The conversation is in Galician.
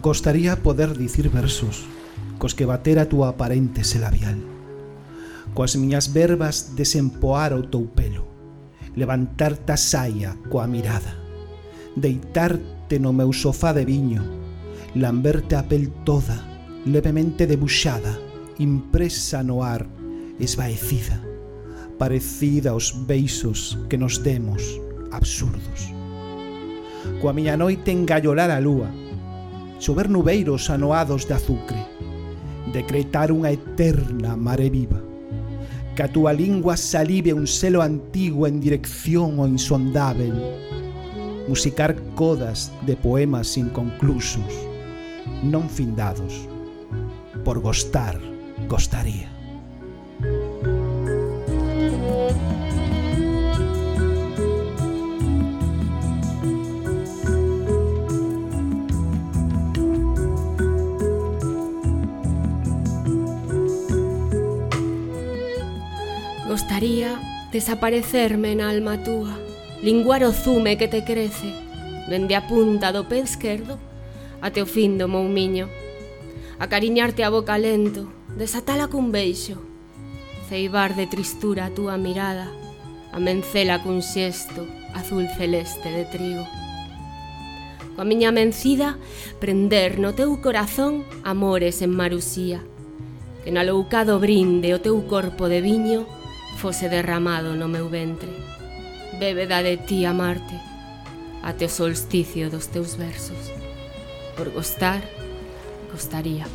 Gostaría poder dicir versos cos que bater a túa aparente se labial. Coas miñas verbas desempoar o teu pelo, levantarte a saia coa mirada, deitarte no meu sofá de viño, lamberte a pel toda, levemente debuxada, impresa no ar, esvaecida, parecida aos beisos que nos demos, absurdos. Coa miña noite engallolar a lúa, sober nubeiros anoados de azucre, decretar unha eterna mare viva, que a túa lingua salive un selo antigo en dirección ao insondável, musicar codas de poemas inconclusos, non findados, por gostar, gostaría. Gostaría desaparecerme na alma túa, linguar o zume que te crece, dende a punta do pé esquerdo ate o fin do meu miño. Acariñarte a boca lento, desatala cun beixo, ceibar de tristura a túa mirada, amencela cun xesto azul celeste de trigo coa miña mencida prender no teu corazón amores en marusía, que na loucado brinde o teu corpo de viño fose derramado no meu ventre. Bébeda de ti amarte, ate o solsticio dos teus versos. Por gostar, gostaría.